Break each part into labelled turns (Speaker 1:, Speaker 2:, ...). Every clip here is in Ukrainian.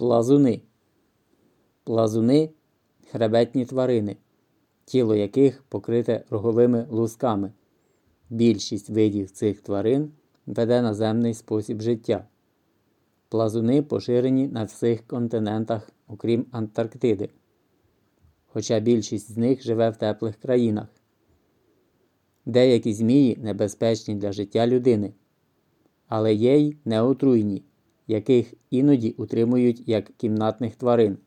Speaker 1: Плазуни. Плазуни хребетні тварини, тіло яких покрите роговими лусками. Більшість видів цих тварин веде наземний спосіб життя. Плазуни поширені на всіх континентах, окрім Антарктиди, хоча більшість з них живе в теплих країнах. Деякі змії небезпечні для життя людини, але є й неотруйні, яких іноді утримують як кімнатних тварин.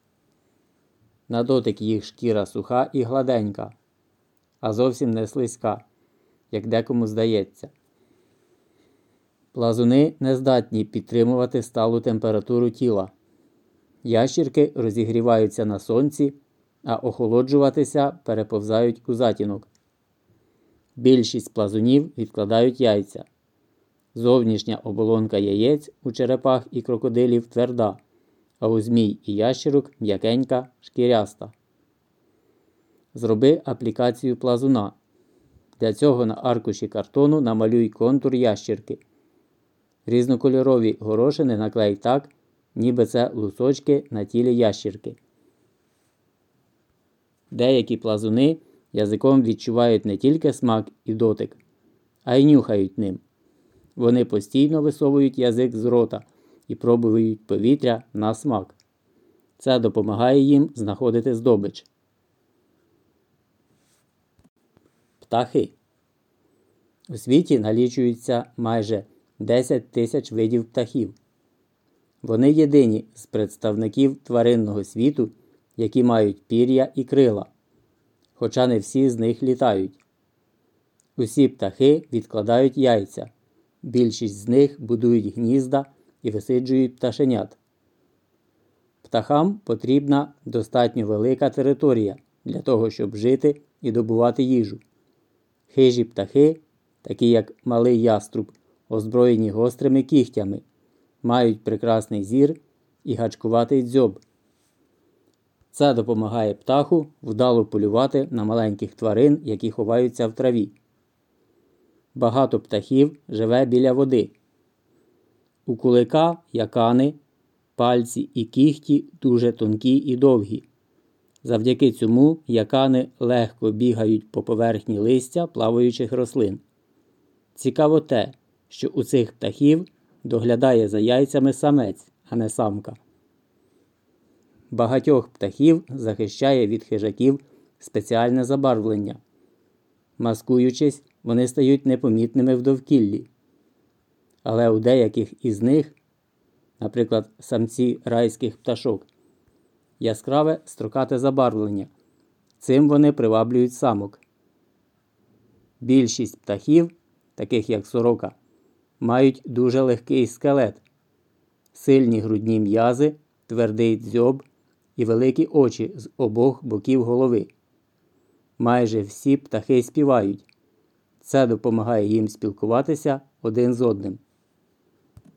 Speaker 1: На дотик їх шкіра суха і гладенька, а зовсім не слизька, як декому здається. Плазуни не здатні підтримувати сталу температуру тіла. Ящірки розігріваються на сонці, а охолоджуватися переповзають у затінок. Більшість плазунів відкладають яйця. Зовнішня оболонка яєць у черепах і крокодилів тверда, а у змій і ящерок м'якенька шкіряста. Зроби аплікацію плазуна. Для цього на аркуші картону намалюй контур ящірки. Різнокольорові горошини наклей так, ніби це лусочки на тілі ящірки. Деякі плазуни язиком відчувають не тільки смак і дотик, а й нюхають ним. Вони постійно висовують язик з рота і пробують повітря на смак. Це допомагає їм знаходити здобич. Птахи. У світі налічується майже 10 тисяч видів птахів. Вони єдині з представників тваринного світу, які мають пір'я і крила, хоча не всі з них літають. Усі птахи відкладають яйця, більшість з них будують гнізда і висиджують пташенят. Птахам потрібна достатньо велика територія для того, щоб жити і добувати їжу. Хижі птахи, такі як малий яструб, озброєні гострими кігтями, мають прекрасний зір і гачкуватий дзьоб. Це допомагає птаху вдало полювати на маленьких тварин, які ховаються в траві. Багато птахів живе біля води. У кулика якани, пальці і кігті дуже тонкі і довгі. Завдяки цьому якани легко бігають по поверхні листя плаваючих рослин. Цікаво те, що у цих птахів доглядає за яйцями самець, а не самка. Багатьох птахів захищає від хижаків спеціальне забарвлення. Маскуючись, вони стають непомітними в довкіллі. Але у деяких із них, наприклад, самці райських пташок, яскраве строкате забарвлення. Цим вони приваблюють самок. Більшість птахів, таких як сорока, мають дуже легкий скелет, сильні грудні м'язи, твердий дзьоб і великі очі з обох боків голови. Майже всі птахи співають. Це допомагає їм спілкуватися один з одним.